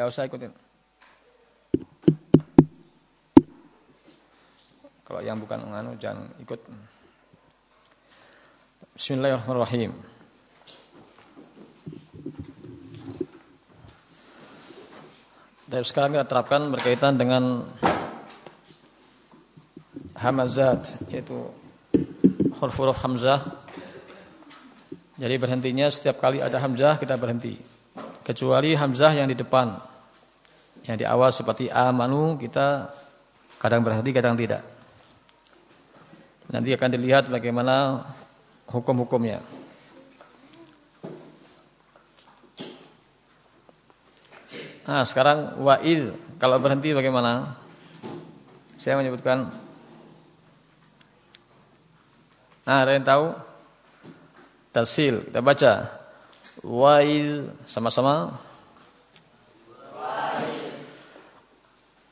Tidak usah ikutin. Kalau yang bukan nganu jangan ikut. Bismillahirrahmanirrahim. Dan sekarang kita terapkan berkaitan dengan hamazat yaitu huruf-huruf hamzah. Jadi berhentinya setiap kali ada hamzah kita berhenti. Kecuali hamzah yang di depan. Yang di awal seperti amanu kita kadang berhenti kadang tidak. Nanti akan dilihat bagaimana hukum-hukumnya. Nah, sekarang wa'id kalau berhenti bagaimana? Saya menyebutkan. Nah, ada yang tahu? Tasil, kita baca. Wa'id sama-sama.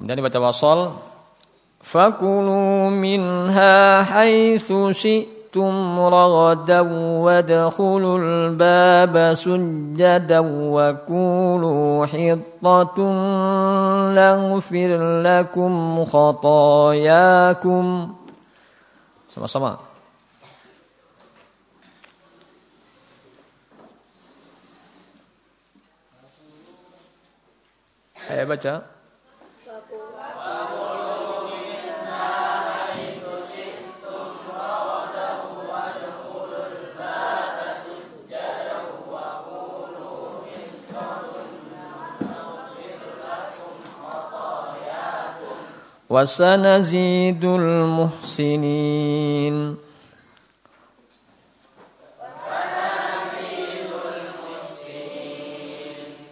Kemudian dibaca wasol. Fakulu minha haitsu syi'tum ragadan wadkhulul baba sujjadan wa kulu hittatun laghfir lakum khatayakum. Sama-sama. Ayo baca. وسنزيد المحسنين.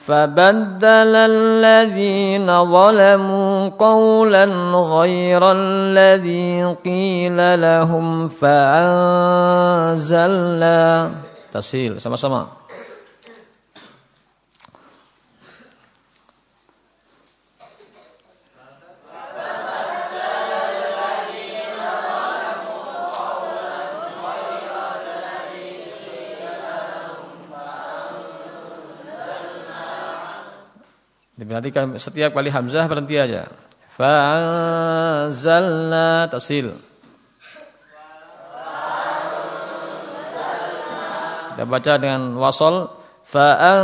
فبدل الذين ظلموا قولا غير الذي قيل لهم فأنزلنا. تسهيل sama-sama Diperhatikan setiap kali hamzah berhenti aja. Fa'anzalna tasil. Kita baca dengan wasol. Fa'anzalna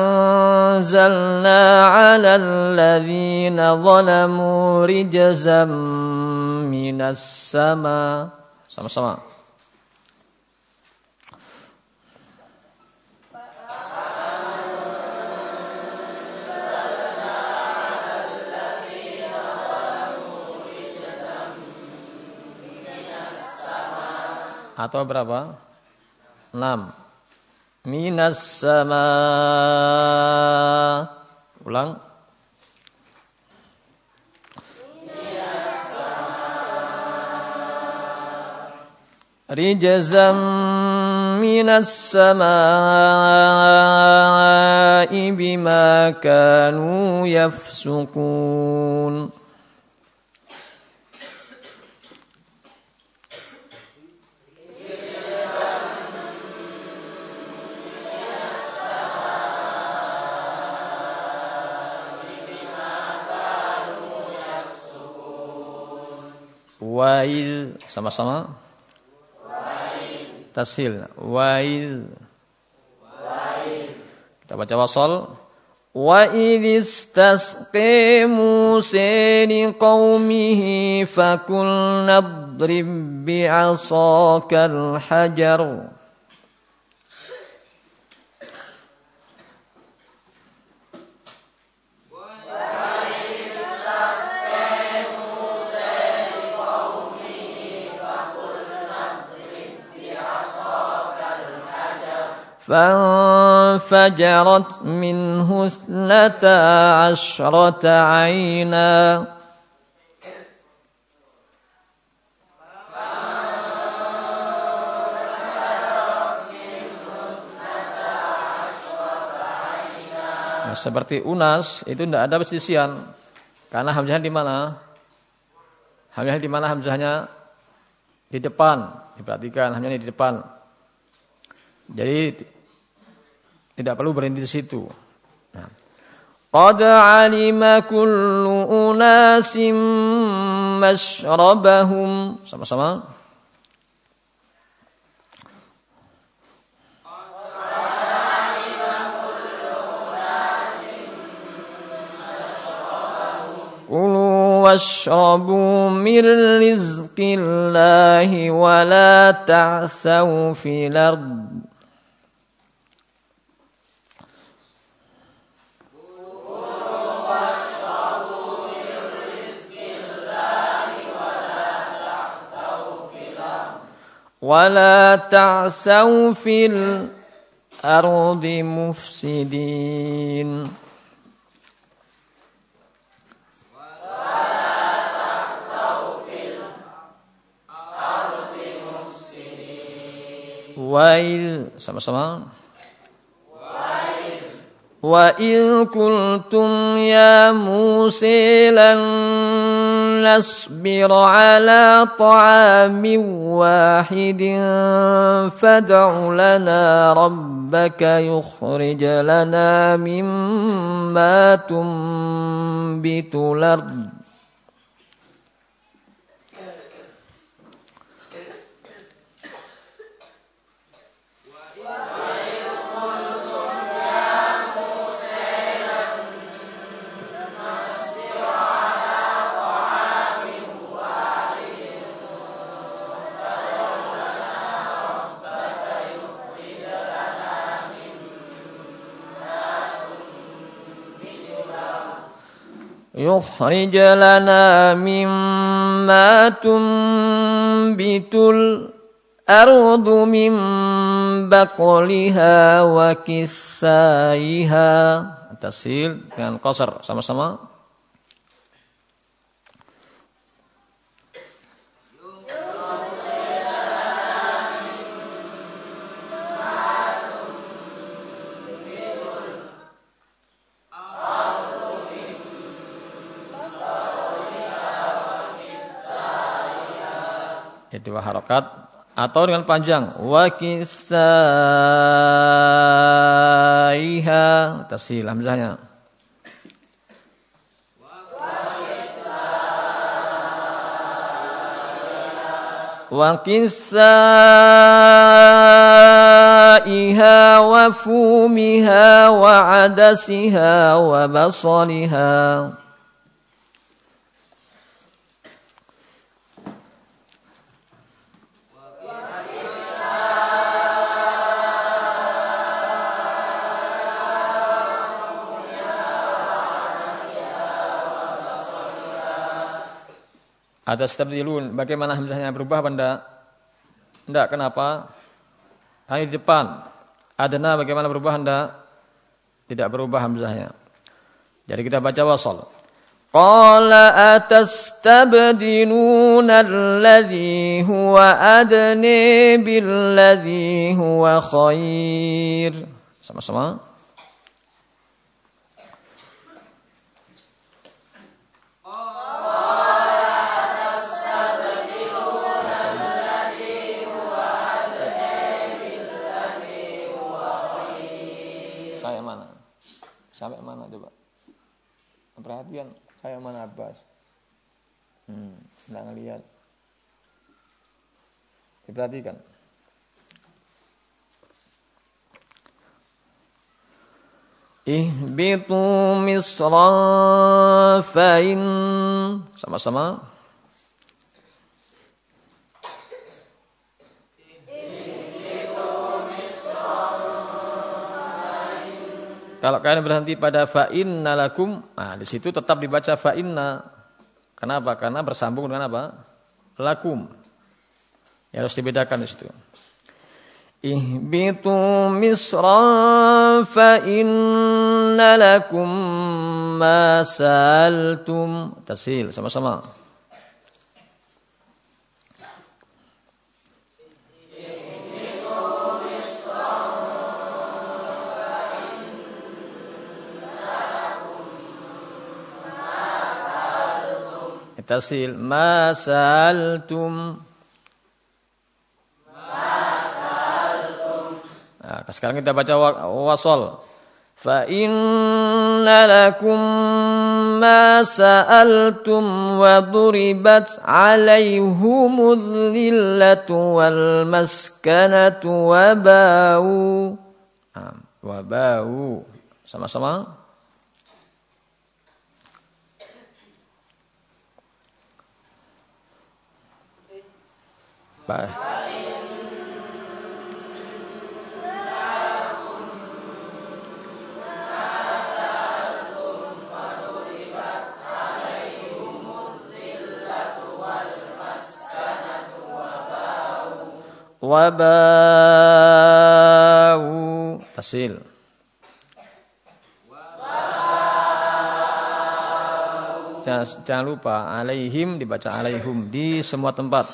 'ala alladhina zalamu rijzam minas sama. Sama-sama. atau berapa? 6. Minas sama. Ulang. رجزا من السماء بما كانوا يفسقون Wail sama-sama. Tasil. Wail. Kita baca wasal. Wa idistasqi Musa liqaumihi fakul nadrib bi'asakal hajar. فانفجرت منه اثنتا عشرة عينا Nah, seperti unas itu tidak ada persisian. Karena hamzahnya di mana? Hamzahnya di mana hamzahnya? Di depan. Diperhatikan hamzahnya di depan. Jadi tidak perlu berhenti di situ. Nah. Qad alima kullu unasim mashrabahum. Sama-sama. كلوا واشربوا من رزق الله ولا تعثوا في الأرض ولا تعثوا في الأرض مفسدين Wail sama-sama. وإذ قلتم يا موسى لن نصبر على طعام واحد فادع لنا ربك يخرج لنا مما تنبت الأرض يخرج لنا مما تنبت الأرض من بقلها وكثائها Tasil dengan qasar sama-sama. Dua harokat atau dengan panjang wa kisaiha tasil hamzahnya wa kisaiha wa fumiha wa adasiha wa basaliha Ada stabdilun. Bagaimana hamzahnya berubah benda? Tidak, kenapa? Hanya di depan. Adana bagaimana berubah anda? Tidak berubah hamzahnya. Jadi kita baca wasal. Qala atastabdiluna alladhi huwa adni billadhi huwa khair. Sama-sama. Sampai mana coba? Perhatian, saya mana Abbas? Hmm, enggak ngelihat. Diperhatikan. Ihbitu misra fa'in sama-sama Kalau kalian berhenti pada fa'inna lakum, nah di situ tetap dibaca fa'inna. Kenapa? Karena bersambung dengan apa? Lakum. Ya harus dibedakan di situ. ihbitu misran fa inna lakum ma saltum tasil sama-sama tasil ma saltum Nah, sekarang kita baca wasol. Fa inna lakum ma sa'altum wa duribat alaihumul dhillatu wal maskanatu wa ba'u. Nah, wa ba'u. Sama-sama. Baik. wabau. Tasil. Jangan, jangan lupa alaihim dibaca alaihum di semua tempat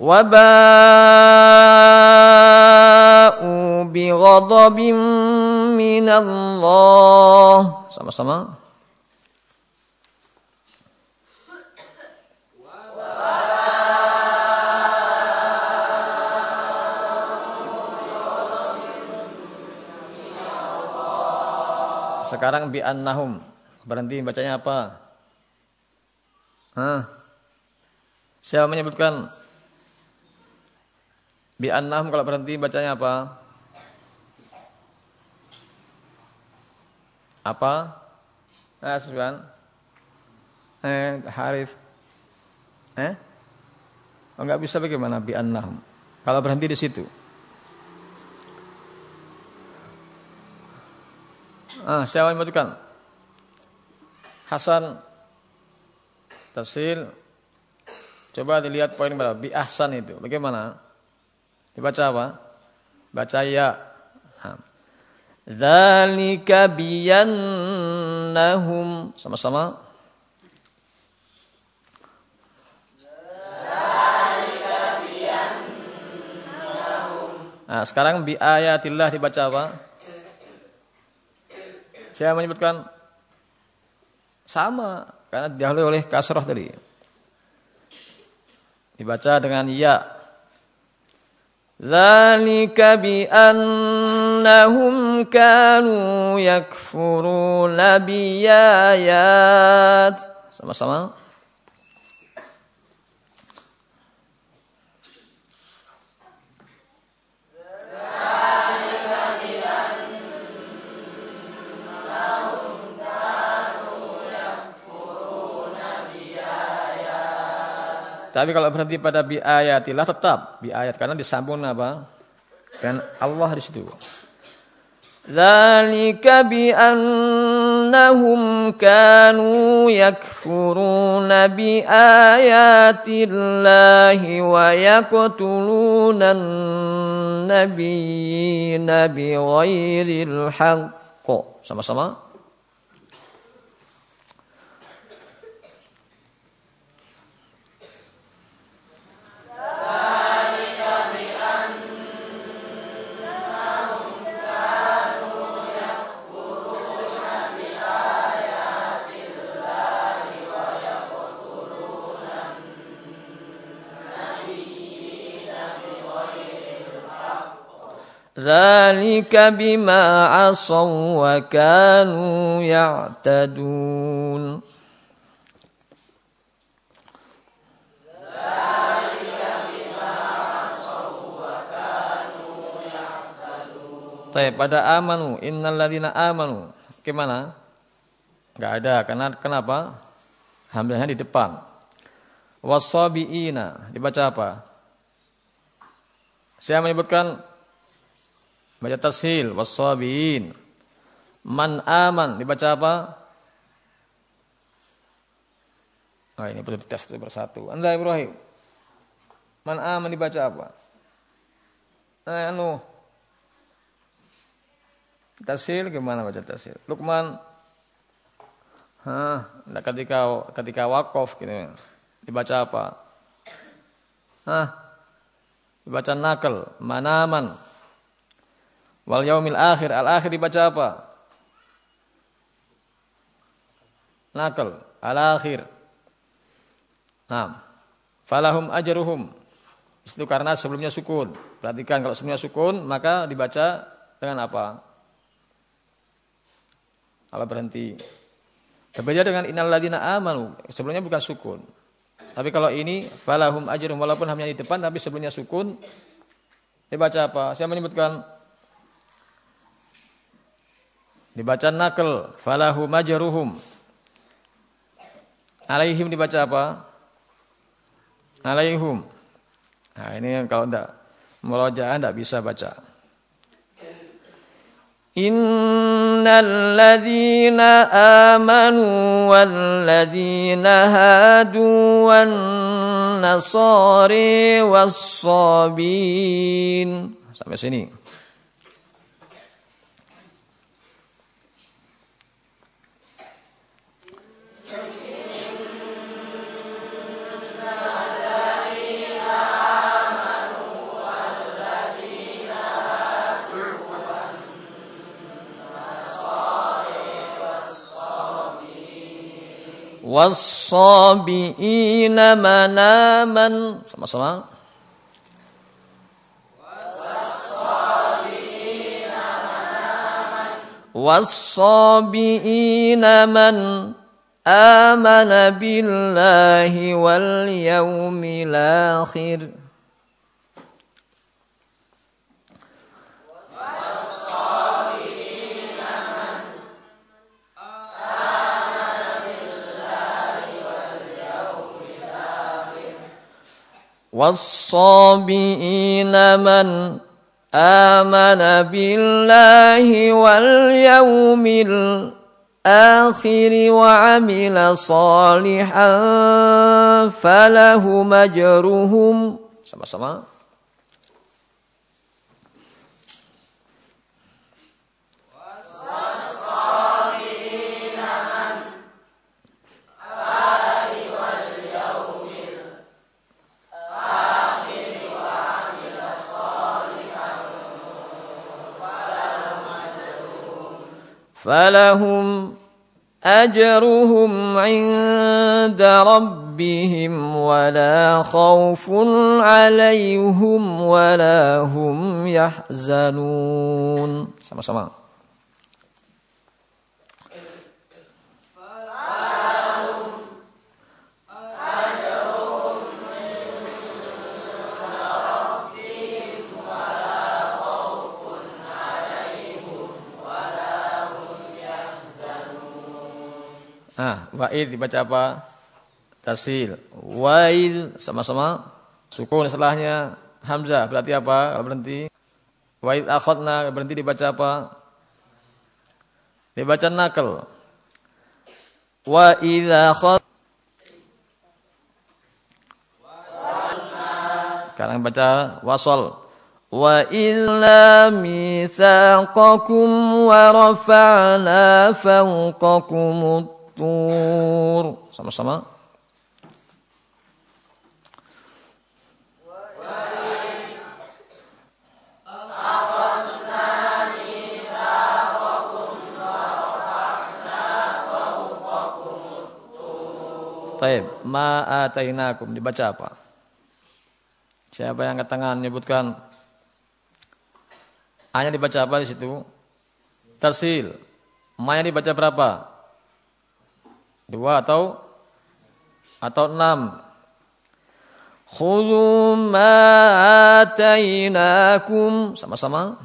وباءوا بغضب من الله sama-sama Sekarang bi annahum. Berhenti bacanya apa? Hah? Siapa menyebutkan Bi annahum kalau berhenti bacanya apa? Apa? Eh, Sufyan. Eh, Harif. Eh? Oh, enggak bisa bagaimana bi annahum? Kalau berhenti di situ. Ah, siapa yang membutuhkan? Hasan Tasil Coba dilihat poin berapa Bi ahsan itu Bagaimana? Dibaca apa? Baca ya. Dzalika biyannahum sama-sama. Nah, sekarang bi ayatillah dibaca apa? Saya menyebutkan sama karena didahului oleh kasrah tadi. Dibaca dengan ya. ذلك بأنهم كانوا يكفرون بآيات. Sama-sama. Tapi kalau berhenti pada bi ayatilah tetap bi ayat karena disambung apa? Dan Allah di situ. Dzalika bi annahum kanu yakfuruna bi ayatillahi wa yaqtuluna an-nabiyyina bi ghairil haqq. Sama-sama. ذلك بما عصوا وكانوا يعتدون Tapi pada amanu, innal ladina amanu. Gimana? Enggak ada. Karena kenapa? Hamzahnya di depan. Wasabiina dibaca apa? Saya menyebutkan Baca tashil wasabiin. Man aman dibaca apa? Oh, ini perlu dites satu persatu. Anda Ibrahim. Man aman dibaca apa? eh, anu tasil gimana baca tasil Lukman Hah, nah ketika ketika wakaf gitu dibaca apa? Hah? Dibaca nakal, manaman. Wal yaumil akhir, al akhir dibaca apa? Nakal, al akhir. Nah, falahum ajruhum. Itu karena sebelumnya sukun. Perhatikan kalau sebelumnya sukun maka dibaca dengan apa? Kalau berhenti Berbeda dengan innal ladina amanu, sebelumnya bukan sukun. Tapi kalau ini falahum ajrun walaupun hanya di depan tapi sebelumnya sukun dibaca apa? Saya menyebutkan Dibaca nakal, falahu majruhum. Alaihim dibaca apa? Alaihum. Nah, ini yang kalau tidak murojaah tidak bisa baca. Innal ladzina amanu wal ladzina hadu wan nasari was Sampai sini. Wasabiina manaman sama-sama wasabiina man amana billahi wal yawmil والصابئين من آمن بالله واليوم الآخر وعمل صالحا فلهم أجرهم. Sama-sama. فلهم أجرهم عند ربهم ولا خوف عليهم ولا هم يحزنون. sama-sama Ah, wa'id dibaca apa? Tasil. Wa'id sama-sama sukun setelahnya hamzah berarti apa? Kalau berhenti. Wa'id akhadna berhenti dibaca apa? Dibaca nakal. Wa idza khad Sekarang baca wasol. Wa illa mitsaqakum wa rafa'na fawqakum tur sama-sama Taib, ma'atainakum dibaca apa? Siapa yang angkat tangan menyebutkan? Hanya dibaca apa di situ? Tersil. Ma-nya dibaca berapa? Dua atau atau enam. Khudhu ma atainakum sama-sama.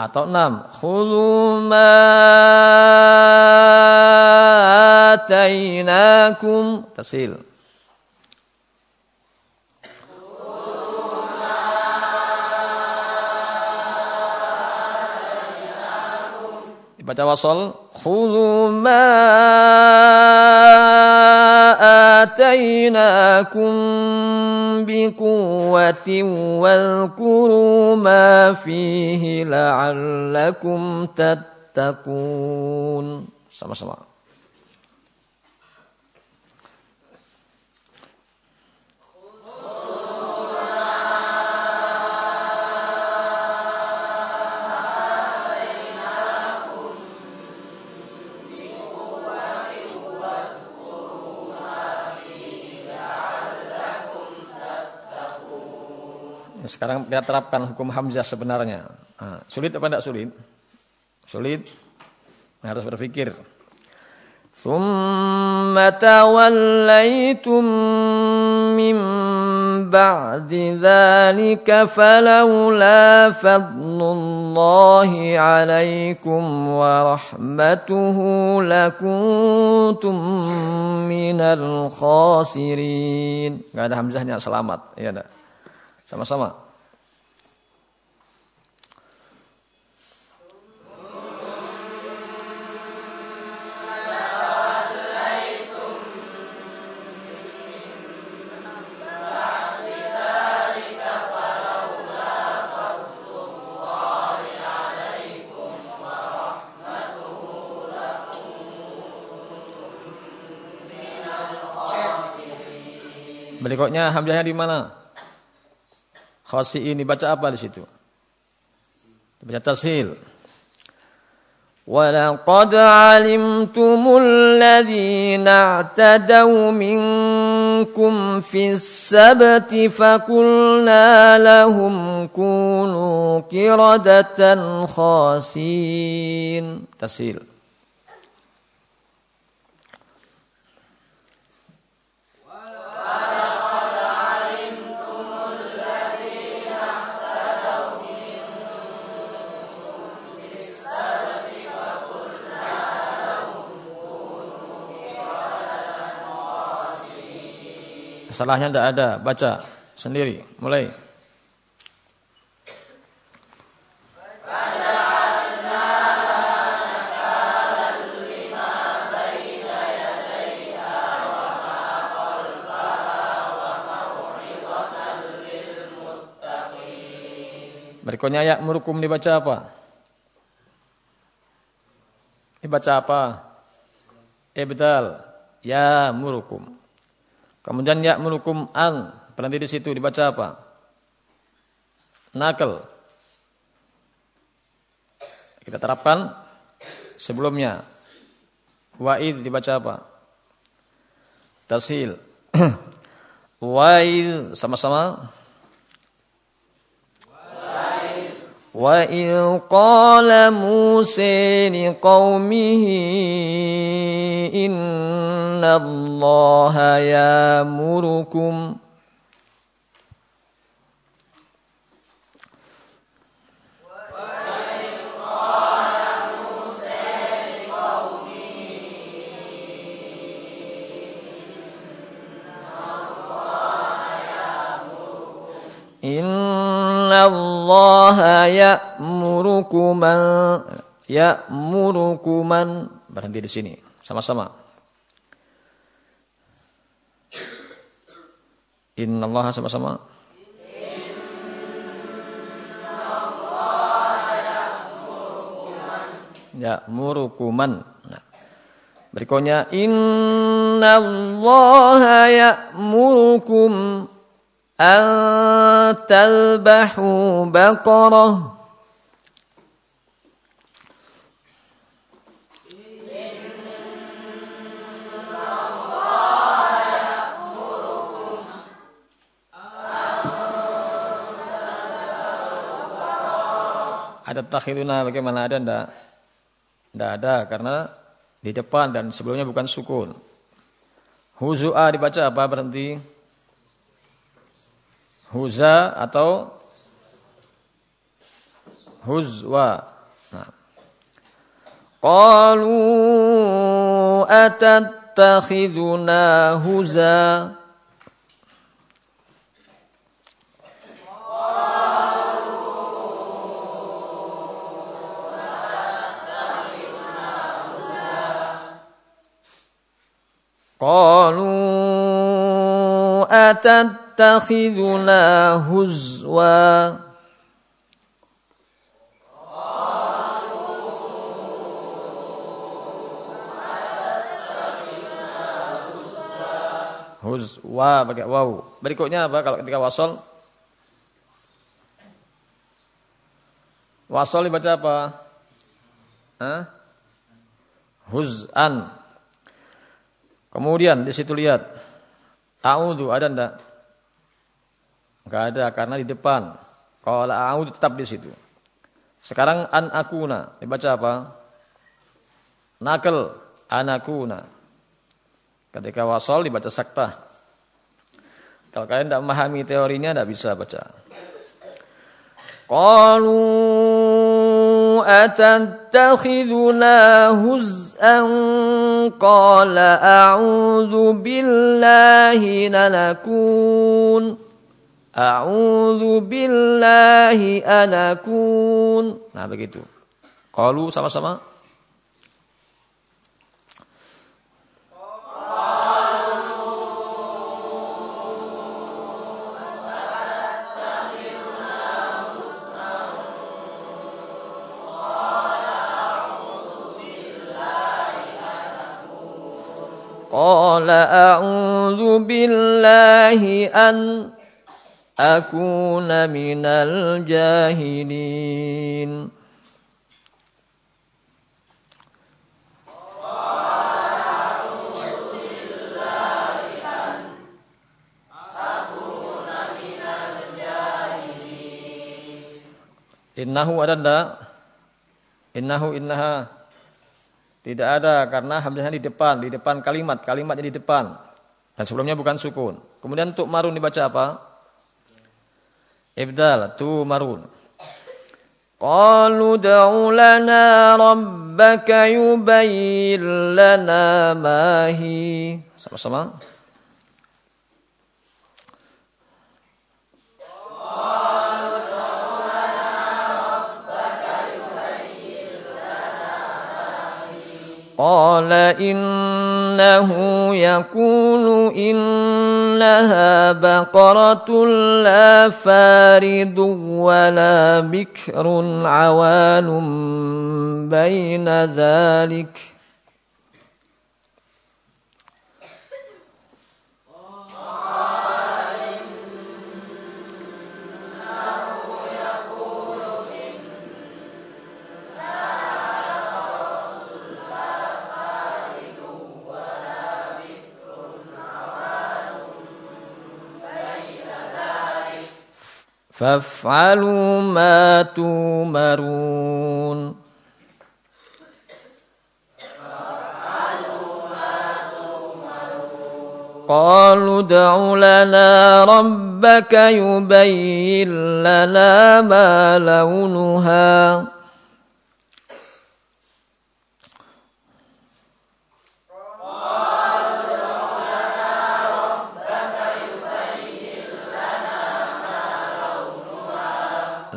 Atau enam. Khudhu ma atainakum tasil. Baca wasol. Khudhu ma آتيناكم بقوة واذكروا ما فيه لعلكم تتقون sama-sama Sekarang kita terapkan hukum hamzah sebenarnya. Nah, sulit apa tidak sulit? Sulit. Harus berpikir. ثم توليتم من بعد ذلك فلولا فضل الله عليكم ورحمته لكنتم من الخاسرين. Gak ada hamzahnya selamat, ya ada. Sama-sama. Berikutnya hamzahnya di mana? Khasi'in dibaca apa di situ? Dibaca tashil. ولقد علمتم الذين اعتدوا منكم في السبت فقلنا لهم كونوا قردة خاسين تسهيل Salahnya tidak ada, baca sendiri, mulai. Berikutnya ayat murukum dibaca apa? Dibaca apa? Ibdal. Ya murukum. Kemudian ya melukum an berhenti di situ dibaca apa? Nakal. Kita terapkan sebelumnya. Wa'id dibaca apa? Tasil. Wa'id sama-sama. وإذ قال موسى لقومه إن الله يأمركم Ya'murukuman ya'murukuman berhenti di sini sama-sama. Inna Allah sama-sama. Ya murukuman. Nah. Berikutnya Inna Allah ya'murukum أن تذبحوا بقرة Ada takhiluna bagaimana ada ndak? Ndak ada karena di depan dan sebelumnya bukan sukun. Huzu'a dibaca apa berhenti? Huza atau huzwa. Nah. Qalu atattakhiduna huza قالوا أتتخذنا هزوا Huzwa pakai waw. Berikutnya apa kalau ketika wasol? Wasol dibaca apa? Hah? Huz'an. Kemudian di situ lihat. A'udhu ada enggak? Enggak ada karena di depan. Kalau a'udhu tetap di situ. Sekarang an akuna dibaca apa? Nakal anakuna. Ketika wasol dibaca sakta. Kalau kalian tidak memahami teorinya tidak bisa baca. Qalu atattakhiduna huz'an qala a'udzu billahi lanakun A'udzu billahi anakun. Nah, begitu. Qalu sama-sama. Qala a'udzu billahi an أكون من jahilin. Innahu ada tidak? Innahu innaha. Tidak ada karena hamzahnya di depan, di depan kalimat, kalimatnya di depan. Dan sebelumnya bukan sukun. Kemudian untuk marun dibaca apa? Ibdal, tu marun. Qalu da'u lana rabbaka yubayyin lana ma Sama-sama. قال إنه يقول إنها بقرة لا فارد ولا بكر عوان بين ذلك. فافعلوا ما تومرون قالوا ادع لنا ربك يبين لنا ما لونها.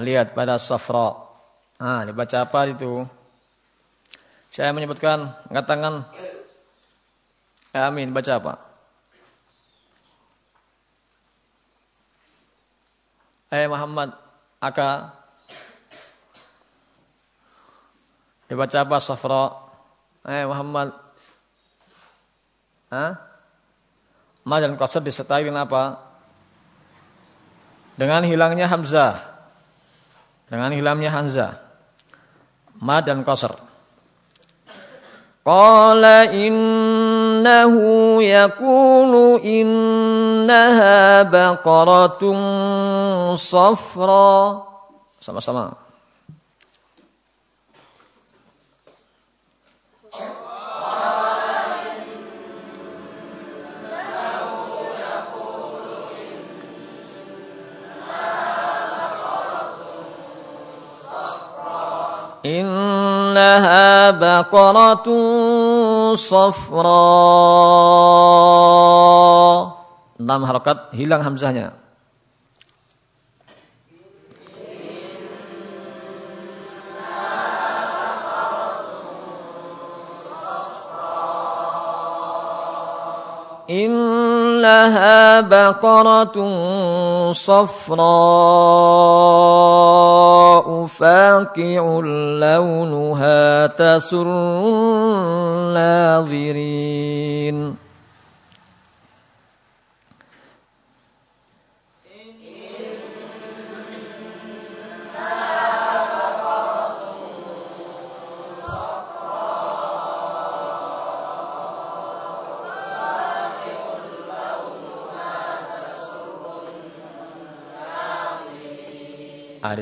Lihat pada safra. Ah, dibaca apa itu? Saya menyebutkan angkat tangan. Amin, baca apa? Eh Muhammad Aka Dibaca apa safra? Eh Muhammad Hah? Ma dan disertai dengan apa? Dengan hilangnya hamzah dengan hilangnya hamzah. Mad dan qasr. Qala innahu yaqulu innaha baqaratun safra. Sama-sama إنها بقرة صفراء. enam harokat hilang hamzahnya. إن إنها بقرة صفراء. فاقع لونها تسر الناظرين.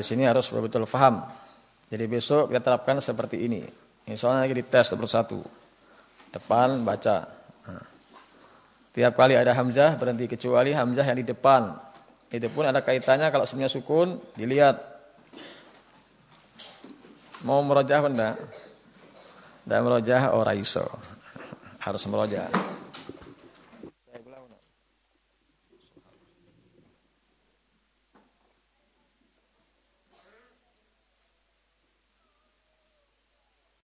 Di sini harus betul-betul paham. Jadi besok kita terapkan seperti ini. Ini soalnya lagi dites satu persatu. Depan baca. Nah. Tiap kali ada hamzah berhenti kecuali hamzah yang di depan. Itu pun ada kaitannya kalau semuanya sukun dilihat. Mau merojah benda? Dan merojah oh raiso. Harus merojah.